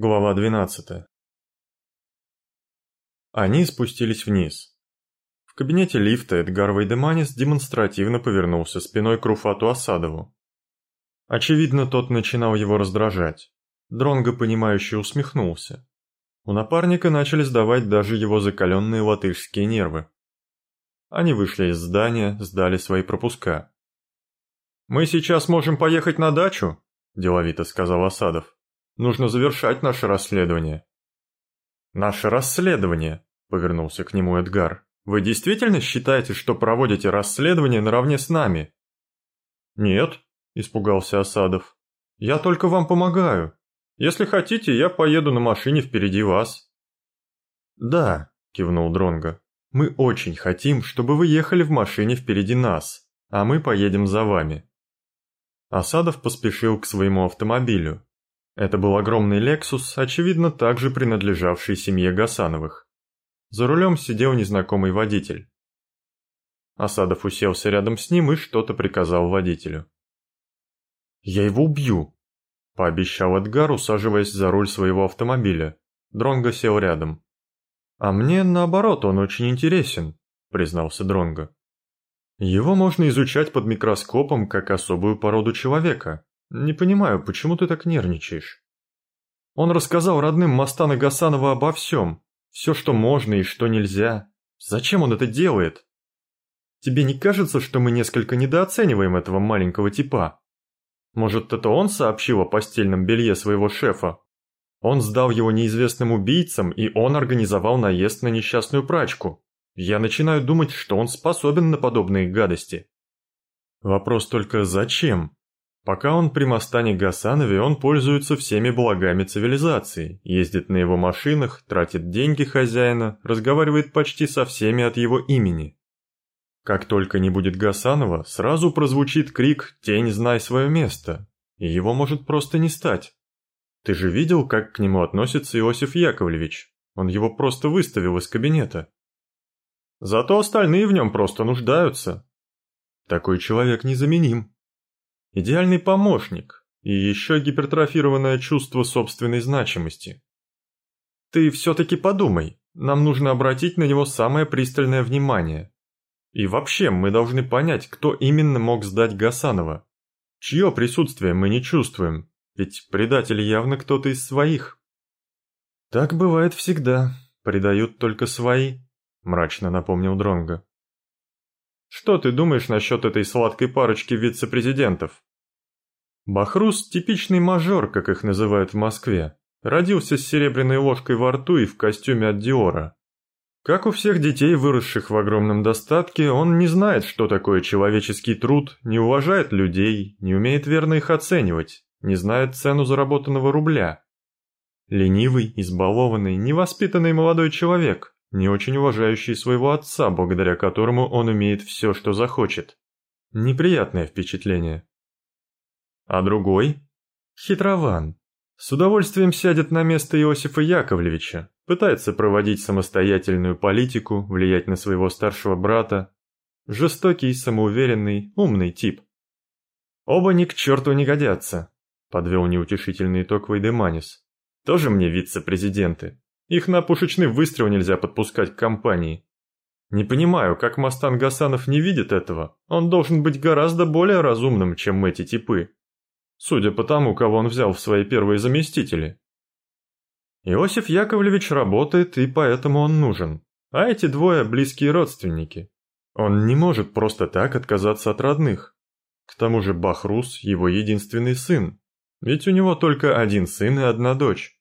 Глава 12. Они спустились вниз. В кабинете лифта Эдгар Вейдеманис демонстративно повернулся спиной к Руфату Асадову. Очевидно, тот начинал его раздражать. Дронго, понимающе усмехнулся. У напарника начали сдавать даже его закаленные латышские нервы. Они вышли из здания, сдали свои пропуска. «Мы сейчас можем поехать на дачу?» – деловито сказал Асадов. Нужно завершать наше расследование». «Наше расследование», — повернулся к нему Эдгар. «Вы действительно считаете, что проводите расследование наравне с нами?» «Нет», — испугался Осадов. «Я только вам помогаю. Если хотите, я поеду на машине впереди вас». «Да», — кивнул Дронго. «Мы очень хотим, чтобы вы ехали в машине впереди нас, а мы поедем за вами». Осадов поспешил к своему автомобилю. Это был огромный «Лексус», очевидно, также принадлежавший семье Гасановых. За рулем сидел незнакомый водитель. Асадов уселся рядом с ним и что-то приказал водителю. «Я его убью», — пообещал Эдгар, усаживаясь за руль своего автомобиля. Дронго сел рядом. «А мне, наоборот, он очень интересен», — признался Дронго. «Его можно изучать под микроскопом как особую породу человека, «Не понимаю, почему ты так нервничаешь?» Он рассказал родным Мастана Гасанова обо всем. Все, что можно и что нельзя. Зачем он это делает? Тебе не кажется, что мы несколько недооцениваем этого маленького типа? Может, это он сообщил о постельном белье своего шефа? Он сдал его неизвестным убийцам, и он организовал наезд на несчастную прачку. Я начинаю думать, что он способен на подобные гадости. Вопрос только зачем? Пока он при Мастане Гасанове, он пользуется всеми благами цивилизации, ездит на его машинах, тратит деньги хозяина, разговаривает почти со всеми от его имени. Как только не будет Гасанова, сразу прозвучит крик «Тень, знай свое место!» и его может просто не стать. Ты же видел, как к нему относится Иосиф Яковлевич? Он его просто выставил из кабинета. Зато остальные в нем просто нуждаются. Такой человек незаменим. Идеальный помощник и еще гипертрофированное чувство собственной значимости. Ты все-таки подумай, нам нужно обратить на него самое пристальное внимание. И вообще, мы должны понять, кто именно мог сдать Гасанова. Чье присутствие мы не чувствуем, ведь предатель явно кто-то из своих. Так бывает всегда, предают только свои, мрачно напомнил Дронго. Что ты думаешь насчет этой сладкой парочки вице-президентов? Бахрус – типичный мажор, как их называют в Москве. Родился с серебряной ложкой во рту и в костюме от Диора. Как у всех детей, выросших в огромном достатке, он не знает, что такое человеческий труд, не уважает людей, не умеет верно их оценивать, не знает цену заработанного рубля. Ленивый, избалованный, невоспитанный молодой человек, не очень уважающий своего отца, благодаря которому он умеет все, что захочет. Неприятное впечатление. А другой? Хитрован. С удовольствием сядет на место Иосифа Яковлевича, пытается проводить самостоятельную политику, влиять на своего старшего брата. Жестокий, самоуверенный, умный тип. Оба ни к черту не годятся, подвел неутешительный итог Вейдеманис. Тоже мне вице-президенты. Их на пушечный выстрел нельзя подпускать к компании. Не понимаю, как Мастан Гасанов не видит этого. Он должен быть гораздо более разумным, чем эти типы. Судя по тому, кого он взял в свои первые заместители. Иосиф Яковлевич работает, и поэтому он нужен. А эти двое – близкие родственники. Он не может просто так отказаться от родных. К тому же Бахрус – его единственный сын. Ведь у него только один сын и одна дочь.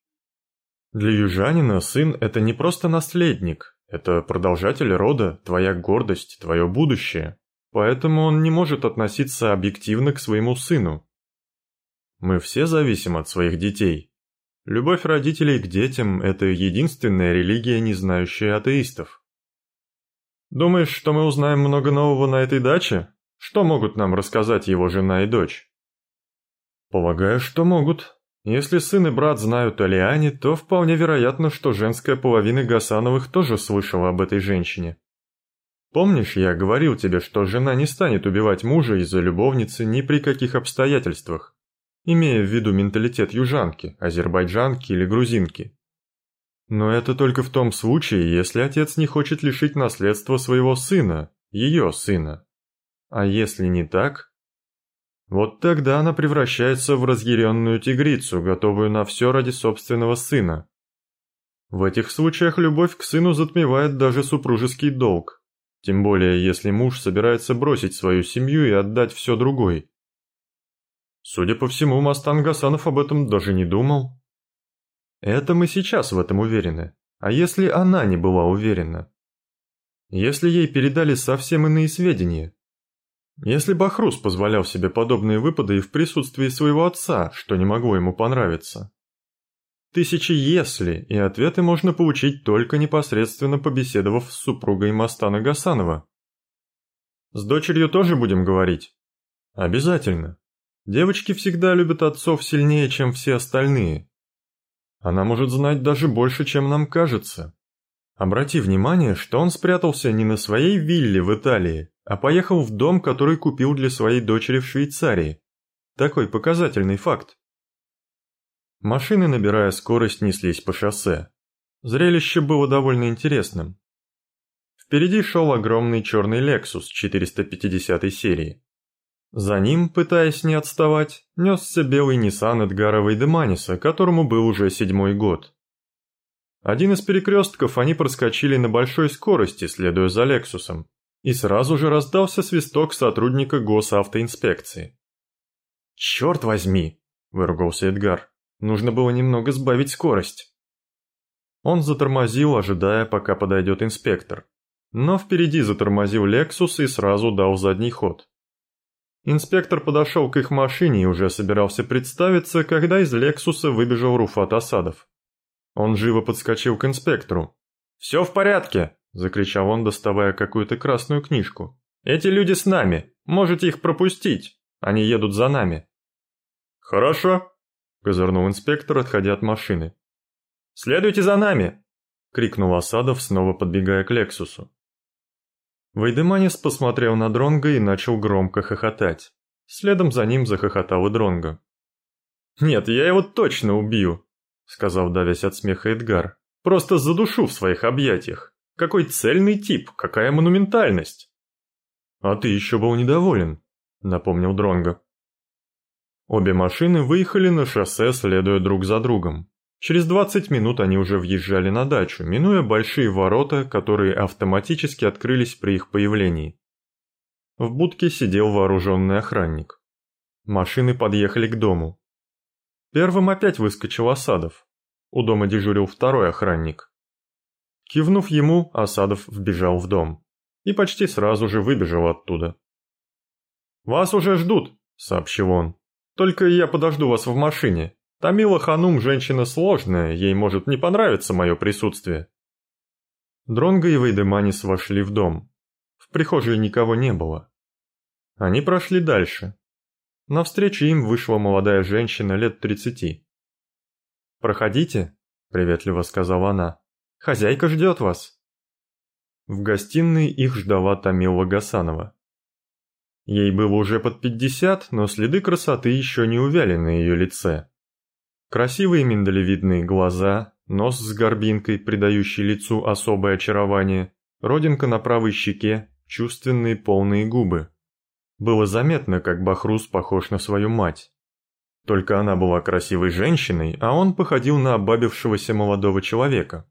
Для южанина сын – это не просто наследник, это продолжатель рода, твоя гордость, твое будущее. Поэтому он не может относиться объективно к своему сыну. Мы все зависим от своих детей. Любовь родителей к детям – это единственная религия, не знающая атеистов. Думаешь, что мы узнаем много нового на этой даче? Что могут нам рассказать его жена и дочь? Полагаю, что могут, если сын и брат знают о Лиане, то вполне вероятно, что женская половина Гасановых тоже слышала об этой женщине. Помнишь, я говорил тебе, что жена не станет убивать мужа из-за любовницы ни при каких обстоятельствах? имея в виду менталитет южанки, азербайджанки или грузинки. Но это только в том случае, если отец не хочет лишить наследства своего сына, ее сына. А если не так? Вот тогда она превращается в разъяренную тигрицу, готовую на все ради собственного сына. В этих случаях любовь к сыну затмевает даже супружеский долг, тем более если муж собирается бросить свою семью и отдать все другой. Судя по всему, Мастан Гасанов об этом даже не думал. Это мы сейчас в этом уверены. А если она не была уверена? Если ей передали совсем иные сведения? Если Бахрус позволял себе подобные выпады и в присутствии своего отца, что не могло ему понравиться? Тысячи «если» и ответы можно получить только непосредственно побеседовав с супругой Мастана Гасанова. С дочерью тоже будем говорить? Обязательно. Девочки всегда любят отцов сильнее, чем все остальные. Она может знать даже больше, чем нам кажется. Обрати внимание, что он спрятался не на своей вилле в Италии, а поехал в дом, который купил для своей дочери в Швейцарии. Такой показательный факт. Машины, набирая скорость, неслись по шоссе. Зрелище было довольно интересным. Впереди шел огромный черный Lexus 450 серии. За ним, пытаясь не отставать, несся белый Nissan Эдгара Вейдеманиса, которому был уже седьмой год. Один из перекрестков они проскочили на большой скорости, следуя за Лексусом, и сразу же раздался свисток сотрудника госавтоинспекции. «Черт возьми!» – выругался Эдгар. «Нужно было немного сбавить скорость». Он затормозил, ожидая, пока подойдет инспектор. Но впереди затормозил Лексус и сразу дал задний ход. Инспектор подошел к их машине и уже собирался представиться, когда из Лексуса выбежал Руфат Асадов. Он живо подскочил к инспектору. «Все в порядке!» – закричал он, доставая какую-то красную книжку. «Эти люди с нами. Можете их пропустить. Они едут за нами». «Хорошо», – козырнул инспектор, отходя от машины. «Следуйте за нами!» – крикнул Асадов, снова подбегая к Лексусу. Вейдеманис посмотрел на Дронга и начал громко хохотать. Следом за ним захохотал и Дронго. «Нет, я его точно убью!» сказал, давясь от смеха Эдгар. «Просто задушу в своих объятиях. Какой цельный тип, какая монументальность!» «А ты еще был недоволен», — напомнил Дронго. Обе машины выехали на шоссе, следуя друг за другом. Через 20 минут они уже въезжали на дачу, минуя большие ворота, которые автоматически открылись при их появлении. В будке сидел вооруженный охранник. Машины подъехали к дому. Первым опять выскочил Осадов. У дома дежурил второй охранник. Кивнув ему, Осадов вбежал в дом. И почти сразу же выбежал оттуда. «Вас уже ждут», — сообщил он. «Только я подожду вас в машине. Тамила Ханум женщина сложная, ей может не понравиться мое присутствие». Дронго и Вейдеманис вошли в дом. В прихожей никого не было. Они прошли дальше, Навстречу им вышла молодая женщина лет тридцати. «Проходите», — приветливо сказала она. «Хозяйка ждет вас». В гостиной их ждала Тамила Гасанова. Ей было уже под пятьдесят, но следы красоты еще не увяли на ее лице. Красивые миндалевидные глаза, нос с горбинкой, придающий лицу особое очарование, родинка на правой щеке, чувственные полные губы. Было заметно, как Бахрус похож на свою мать. Только она была красивой женщиной, а он походил на обабившегося молодого человека.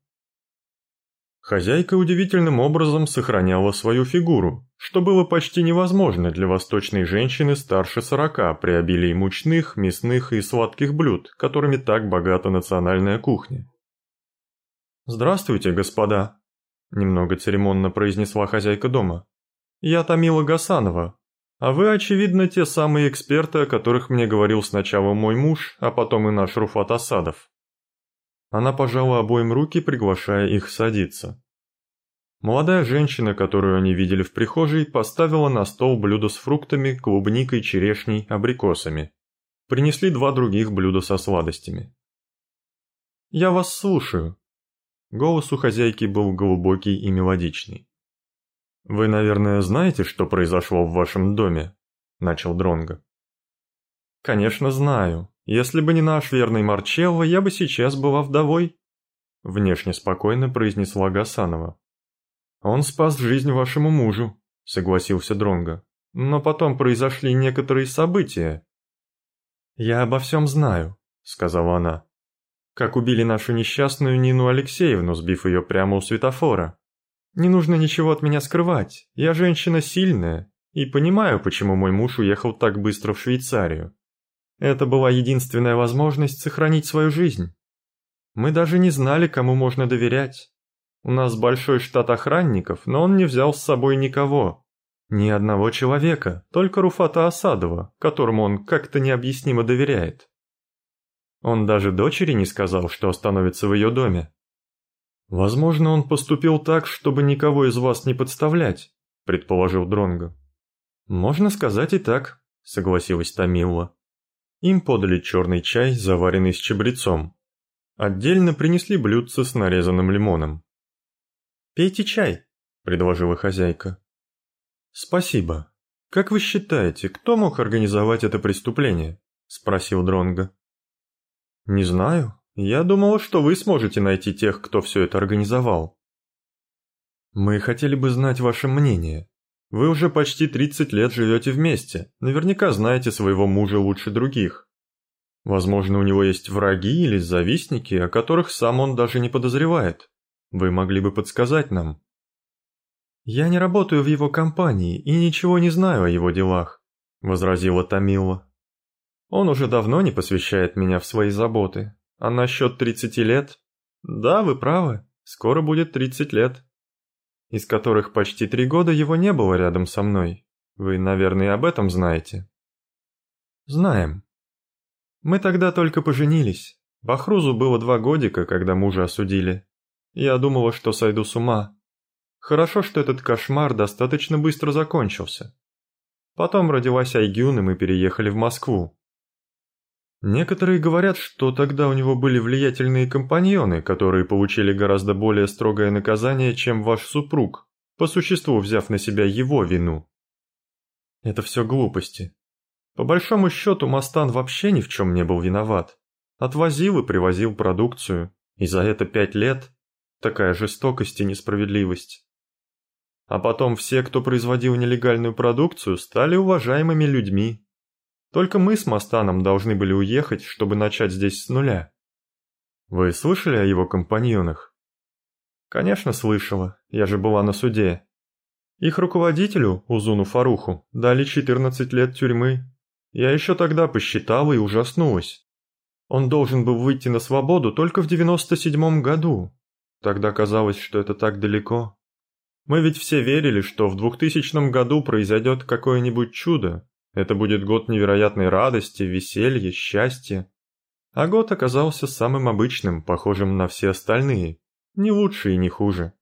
Хозяйка удивительным образом сохраняла свою фигуру, что было почти невозможно для восточной женщины старше сорока при обилии мучных, мясных и сладких блюд, которыми так богата национальная кухня. «Здравствуйте, господа», – немного церемонно произнесла хозяйка дома. «Я Тамила Гасанова, а вы, очевидно, те самые эксперты, о которых мне говорил сначала мой муж, а потом и наш Руфат Асадов. Она пожала обоим руки, приглашая их садиться. Молодая женщина, которую они видели в прихожей, поставила на стол блюдо с фруктами, клубникой, черешней, абрикосами. Принесли два других блюда со сладостями. «Я вас слушаю». Голос у хозяйки был глубокий и мелодичный. «Вы, наверное, знаете, что произошло в вашем доме?» – начал Дронго. «Конечно знаю. Если бы не наш верный Марчелло, я бы сейчас была вдовой», — внешне спокойно произнесла Гасанова. «Он спас жизнь вашему мужу», — согласился Дронго. «Но потом произошли некоторые события». «Я обо всем знаю», — сказала она. «Как убили нашу несчастную Нину Алексеевну, сбив ее прямо у светофора. Не нужно ничего от меня скрывать. Я женщина сильная и понимаю, почему мой муж уехал так быстро в Швейцарию. Это была единственная возможность сохранить свою жизнь. Мы даже не знали, кому можно доверять. У нас большой штат охранников, но он не взял с собой никого. Ни одного человека, только Руфата Осадова, которому он как-то необъяснимо доверяет. Он даже дочери не сказал, что остановится в ее доме. Возможно, он поступил так, чтобы никого из вас не подставлять, предположил Дронго. Можно сказать и так, согласилась Тамилла. Им подали черный чай, заваренный с чабрецом. Отдельно принесли блюдце с нарезанным лимоном. «Пейте чай», — предложила хозяйка. «Спасибо. Как вы считаете, кто мог организовать это преступление?» — спросил Дронго. «Не знаю. Я думал, что вы сможете найти тех, кто все это организовал». «Мы хотели бы знать ваше мнение. Вы уже почти 30 лет живете вместе, наверняка знаете своего мужа лучше других. Возможно, у него есть враги или завистники, о которых сам он даже не подозревает. Вы могли бы подсказать нам. «Я не работаю в его компании и ничего не знаю о его делах», — возразила Томила. «Он уже давно не посвящает меня в свои заботы. А насчет 30 лет? Да, вы правы, скоро будет 30 лет из которых почти три года его не было рядом со мной. Вы, наверное, об этом знаете?» «Знаем. Мы тогда только поженились. Бахрузу было два годика, когда мужа осудили. Я думала, что сойду с ума. Хорошо, что этот кошмар достаточно быстро закончился. Потом родилась Айгюн, и мы переехали в Москву. Некоторые говорят, что тогда у него были влиятельные компаньоны, которые получили гораздо более строгое наказание, чем ваш супруг, по существу взяв на себя его вину. Это все глупости. По большому счету, Мастан вообще ни в чем не был виноват. Отвозил и привозил продукцию, и за это пять лет такая жестокость и несправедливость. А потом все, кто производил нелегальную продукцию, стали уважаемыми людьми, только мы с Мастаном должны были уехать, чтобы начать здесь с нуля. Вы слышали о его компаньонах? Конечно, слышала, я же была на суде. Их руководителю, Узуну Фаруху, дали 14 лет тюрьмы. Я еще тогда посчитала и ужаснулась. Он должен был выйти на свободу только в 97 году. Тогда казалось, что это так далеко. Мы ведь все верили, что в 2000 году произойдет какое-нибудь чудо, это будет год невероятной радости, веселья, счастья. А год оказался самым обычным, похожим на все остальные. Не лучше и не хуже.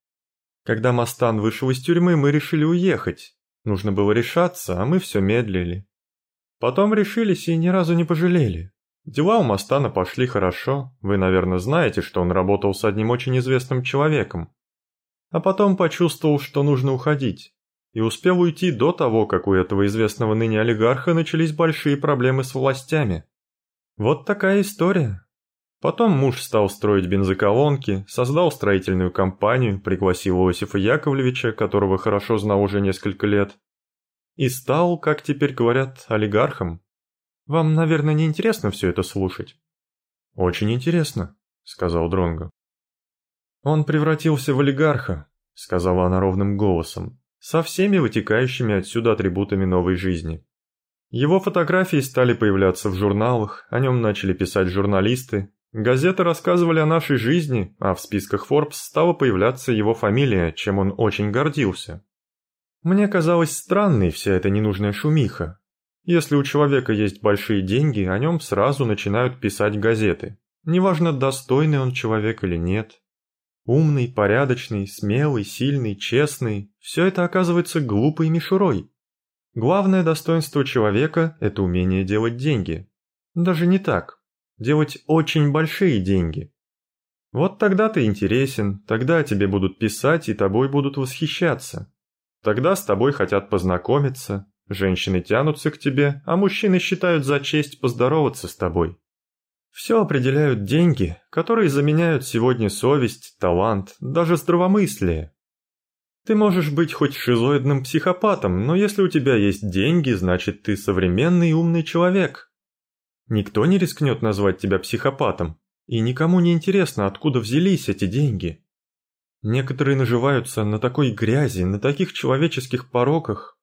Когда Мастан вышел из тюрьмы, мы решили уехать. Нужно было решаться, а мы все медлили. Потом решились и ни разу не пожалели. Дела у Мастана пошли хорошо, вы, наверное, знаете, что он работал с одним очень известным человеком. А потом почувствовал, что нужно уходить и успел уйти до того, как у этого известного ныне олигарха начались большие проблемы с властями. Вот такая история. Потом муж стал строить бензоколонки, создал строительную компанию, пригласил Иосифа Яковлевича, которого хорошо знал уже несколько лет, и стал, как теперь говорят, олигархом. Вам, наверное, не интересно все это слушать? Очень интересно, сказал Дронго. Он превратился в олигарха, сказала она ровным голосом со всеми вытекающими отсюда атрибутами новой жизни. Его фотографии стали появляться в журналах, о нем начали писать журналисты, газеты рассказывали о нашей жизни, а в списках Forbes стала появляться его фамилия, чем он очень гордился. Мне казалось странной вся эта ненужная шумиха. Если у человека есть большие деньги, о нем сразу начинают писать газеты. Неважно, достойный он человек или нет. Умный, порядочный, смелый, сильный, честный – все это оказывается глупой мишурой. Главное достоинство человека – это умение делать деньги. Даже не так. Делать очень большие деньги. Вот тогда ты интересен, тогда тебе будут писать и тобой будут восхищаться. Тогда с тобой хотят познакомиться, женщины тянутся к тебе, а мужчины считают за честь поздороваться с тобой. Все определяют деньги, которые заменяют сегодня совесть, талант, даже здравомыслие. Ты можешь быть хоть шизоидным психопатом, но если у тебя есть деньги, значит ты современный умный человек. Никто не рискнет назвать тебя психопатом, и никому не интересно, откуда взялись эти деньги. Некоторые наживаются на такой грязи, на таких человеческих пороках.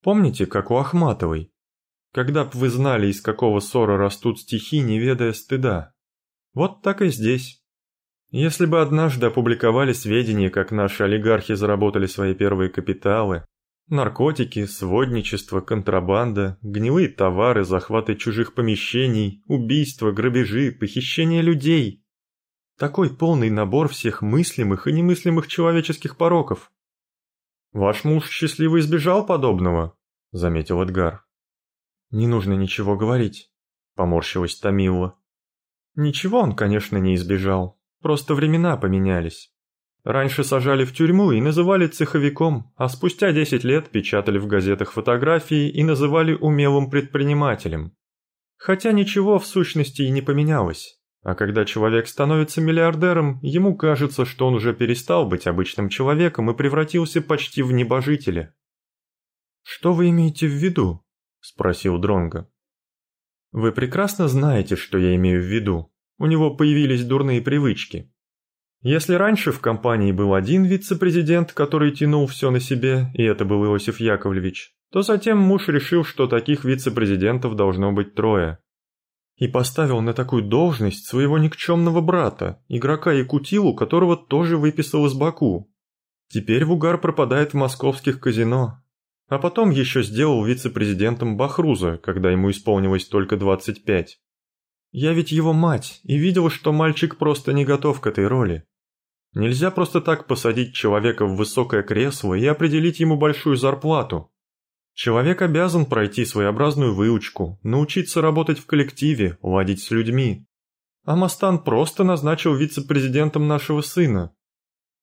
Помните, как у Ахматовой? Когда б вы знали, из какого ссора растут стихи, не ведая стыда. Вот так и здесь. Если бы однажды опубликовали сведения, как наши олигархи заработали свои первые капиталы, наркотики, сводничество, контрабанда, гнилые товары, захваты чужих помещений, убийства, грабежи, похищение людей. Такой полный набор всех мыслимых и немыслимых человеческих пороков. «Ваш муж счастливо избежал подобного», — заметил Эдгар. «Не нужно ничего говорить», — поморщилась Томилла. «Ничего он, конечно, не избежал. Просто времена поменялись. Раньше сажали в тюрьму и называли цеховиком, а спустя 10 лет печатали в газетах фотографии и называли умелым предпринимателем. Хотя ничего в сущности и не поменялось. А когда человек становится миллиардером, ему кажется, что он уже перестал быть обычным человеком и превратился почти в небожителя. «Что вы имеете в виду?» – спросил Дронго. «Вы прекрасно знаете, что я имею в виду. У него появились дурные привычки. Если раньше в компании был один вице-президент, который тянул все на себе, и это был Иосиф Яковлевич, то затем муж решил, что таких вице-президентов должно быть трое. И поставил на такую должность своего никчемного брата, игрока Якутилу, которого тоже выписал из Баку. Теперь Вугар пропадает в московских казино. А потом еще сделал вице-президентом Бахруза, когда ему исполнилось только 25. Я ведь его мать, и видел, что мальчик просто не готов к этой роли. Нельзя просто так посадить человека в высокое кресло и определить ему большую зарплату. Человек обязан пройти своеобразную выучку, научиться работать в коллективе, ладить с людьми. А Мастан просто назначил вице-президентом нашего сына.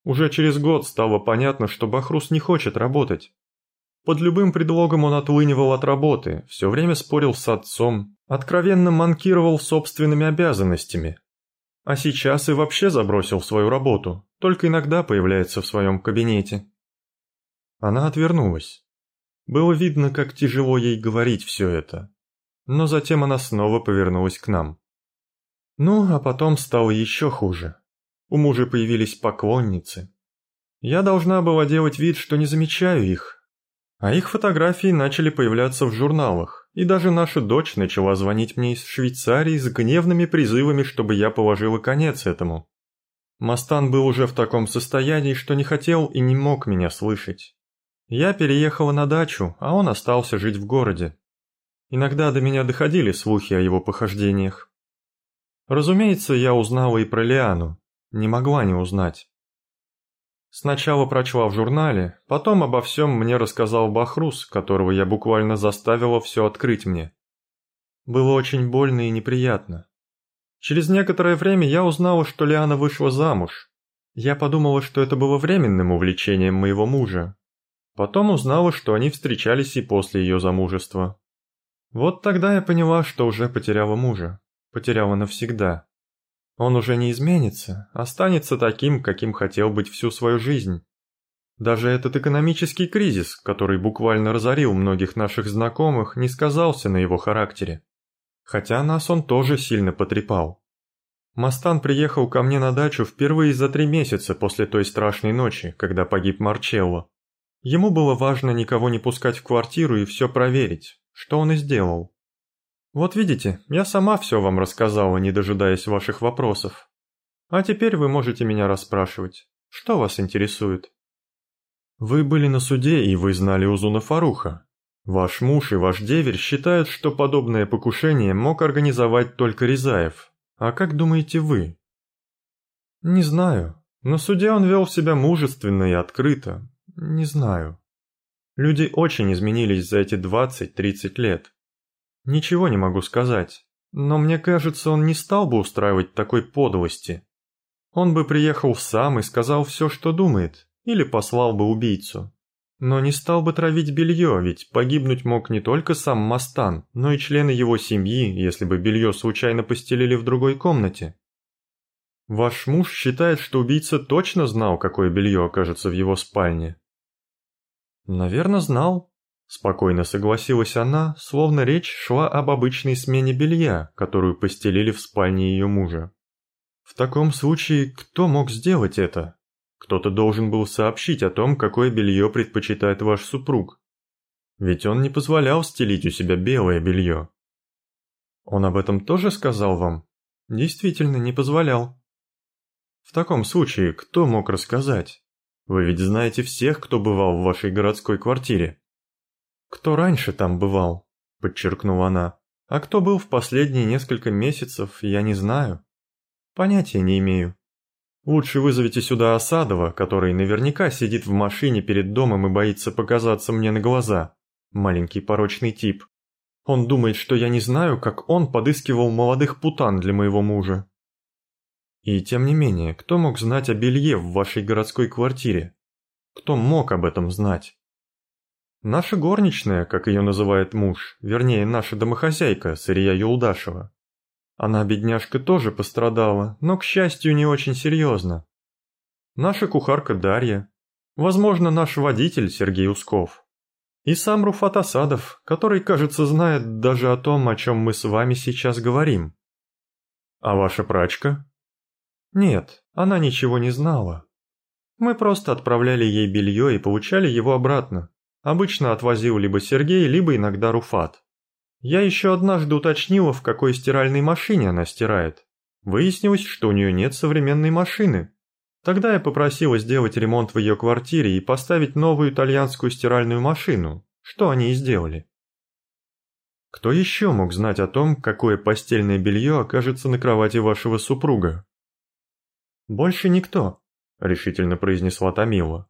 Уже через год стало понятно, что Бахрус не хочет работать. Под любым предлогом он отлынивал от работы, все время спорил с отцом, откровенно манкировал собственными обязанностями. А сейчас и вообще забросил свою работу, только иногда появляется в своем кабинете. Она отвернулась. Было видно, как тяжело ей говорить все это. Но затем она снова повернулась к нам. Ну, а потом стало еще хуже. У мужа появились поклонницы. Я должна была делать вид, что не замечаю их, а их фотографии начали появляться в журналах, и даже наша дочь начала звонить мне из Швейцарии с гневными призывами, чтобы я положила конец этому. Мастан был уже в таком состоянии, что не хотел и не мог меня слышать. Я переехала на дачу, а он остался жить в городе. Иногда до меня доходили слухи о его похождениях. Разумеется, я узнала и про Лиану, не могла не узнать. Сначала прочла в журнале, потом обо всем мне рассказал Бахрус, которого я буквально заставила все открыть мне. Было очень больно и неприятно. Через некоторое время я узнала, что Лиана вышла замуж. Я подумала, что это было временным увлечением моего мужа. Потом узнала, что они встречались и после ее замужества. Вот тогда я поняла, что уже потеряла мужа. Потеряла навсегда. Он уже не изменится, останется таким, каким хотел быть всю свою жизнь. Даже этот экономический кризис, который буквально разорил многих наших знакомых, не сказался на его характере. Хотя нас он тоже сильно потрепал. Мастан приехал ко мне на дачу впервые за три месяца после той страшной ночи, когда погиб Марчелло. Ему было важно никого не пускать в квартиру и все проверить, что он и сделал. Вот видите, я сама все вам рассказала, не дожидаясь ваших вопросов. А теперь вы можете меня расспрашивать. Что вас интересует? Вы были на суде, и вы знали Узуна Фаруха. Ваш муж и ваш деверь считают, что подобное покушение мог организовать только Ризаев. А как думаете вы? Не знаю. На суде он вел себя мужественно и открыто. Не знаю. Люди очень изменились за эти 20-30 лет. Ничего не могу сказать, но мне кажется, он не стал бы устраивать такой подлости. Он бы приехал сам и сказал все, что думает, или послал бы убийцу. Но не стал бы травить белье, ведь погибнуть мог не только сам Мастан, но и члены его семьи, если бы белье случайно постелили в другой комнате. Ваш муж считает, что убийца точно знал, какое белье окажется в его спальне. Наверное, знал. Спокойно согласилась она, словно речь шла об обычной смене белья, которую постелили в спальне ее мужа. В таком случае, кто мог сделать это? Кто-то должен был сообщить о том, какое белье предпочитает ваш супруг. Ведь он не позволял стелить у себя белое белье. Он об этом тоже сказал вам? Действительно, не позволял. В таком случае, кто мог рассказать? Вы ведь знаете всех, кто бывал в вашей городской квартире. Кто раньше там бывал, подчеркнула она. А кто был в последние несколько месяцев, я не знаю. Понятия не имею. Лучше вызовите сюда Осадова, который наверняка сидит в машине перед домом и боится показаться мне на глаза. Маленький порочный тип. Он думает, что я не знаю, как он подыскивал молодых путан для моего мужа. И тем не менее, кто мог знать о белье в вашей городской квартире? Кто мог об этом знать? Наша горничная, как ее называет муж, вернее, наша домохозяйка, Сырья Юлдашева. Она, бедняжка, тоже пострадала, но, к счастью, не очень серьезно. Наша кухарка Дарья, возможно, наш водитель Сергей Усков. И сам Руфат Асадов, который, кажется, знает даже о том, о чем мы с вами сейчас говорим. А ваша прачка? Нет, она ничего не знала. Мы просто отправляли ей белье и получали его обратно. Обычно отвозил либо Сергей, либо иногда Руфат. Я еще однажды уточнила, в какой стиральной машине она стирает. Выяснилось, что у нее нет современной машины. Тогда я попросила сделать ремонт в ее квартире и поставить новую итальянскую стиральную машину, что они и сделали. Кто еще мог знать о том, какое постельное белье окажется на кровати вашего супруга? Больше никто, решительно произнесла Томила.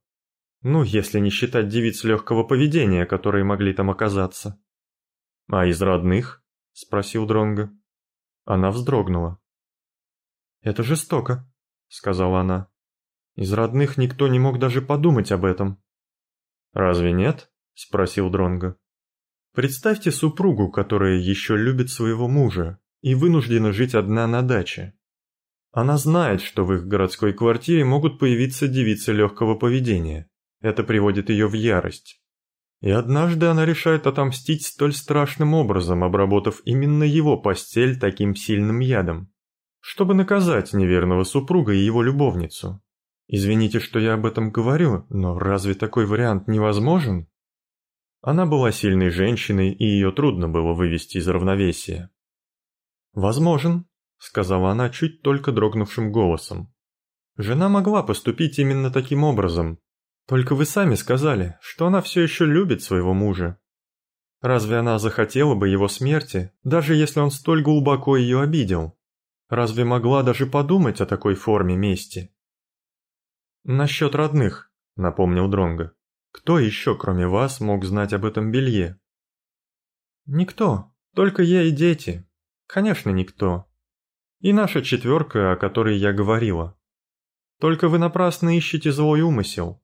Ну, если не считать девиц легкого поведения, которые могли там оказаться. «А из родных?» – спросил Дронго. Она вздрогнула. «Это жестоко», – сказала она. «Из родных никто не мог даже подумать об этом». «Разве нет?» – спросил Дронго. «Представьте супругу, которая еще любит своего мужа и вынуждена жить одна на даче. Она знает, что в их городской квартире могут появиться девицы легкого поведения. Это приводит ее в ярость. И однажды она решает отомстить столь страшным образом, обработав именно его постель таким сильным ядом, чтобы наказать неверного супруга и его любовницу. Извините, что я об этом говорю, но разве такой вариант невозможен? Она была сильной женщиной, и ее трудно было вывести из равновесия. «Возможен», — сказала она чуть только дрогнувшим голосом. «Жена могла поступить именно таким образом, только вы сами сказали, что она все еще любит своего мужа. Разве она захотела бы его смерти, даже если он столь глубоко ее обидел? Разве могла даже подумать о такой форме мести? Насчет родных, напомнил Дронго. Кто еще, кроме вас, мог знать об этом белье? Никто, только я и дети. Конечно, никто. И наша четверка, о которой я говорила. Только вы напрасно ищете злой умысел.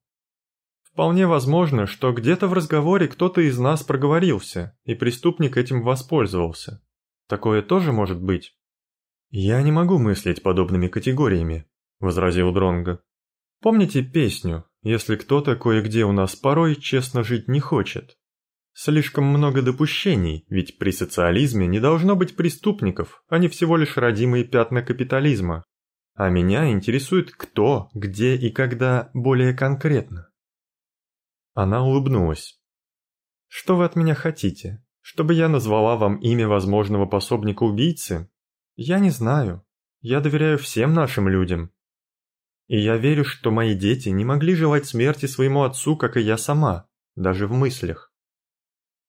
Вполне возможно, что где-то в разговоре кто-то из нас проговорился, и преступник этим воспользовался. Такое тоже может быть. Я не могу мыслить подобными категориями, возразил Дронго. Помните песню «Если кто-то кое-где у нас порой честно жить не хочет»? Слишком много допущений, ведь при социализме не должно быть преступников, не всего лишь родимые пятна капитализма. А меня интересует кто, где и когда более конкретно. Она улыбнулась. «Что вы от меня хотите? Чтобы я назвала вам имя возможного пособника убийцы? Я не знаю. Я доверяю всем нашим людям. И я верю, что мои дети не могли желать смерти своему отцу, как и я сама, даже в мыслях.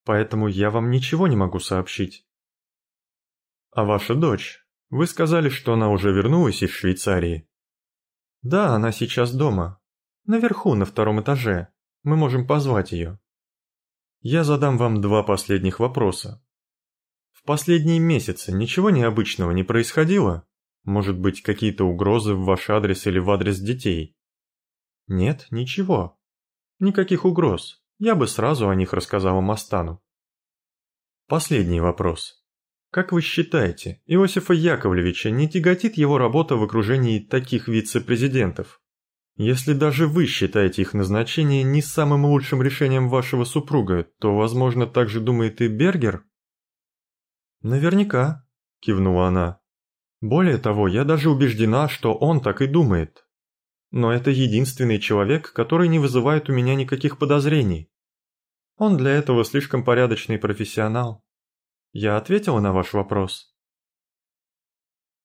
Поэтому я вам ничего не могу сообщить. А ваша дочь? Вы сказали, что она уже вернулась из Швейцарии. Да, она сейчас дома. Наверху, на втором этаже. Мы можем позвать ее. Я задам вам два последних вопроса. В последние месяцы ничего необычного не происходило? Может быть, какие-то угрозы в ваш адрес или в адрес детей? Нет, ничего. Никаких угроз. я бы сразу о них рассказала Мастану. Последний вопрос. Как вы считаете, Иосифа Яковлевича не тяготит его работа в окружении таких вице-президентов? Если даже вы считаете их назначение не самым лучшим решением вашего супруга, то, возможно, так же думает и Бергер? Наверняка, кивнула она. Более того, я даже убеждена, что он так и думает. Но это единственный человек, который не вызывает у меня никаких подозрений. Он для этого слишком порядочный профессионал. Я ответила на ваш вопрос.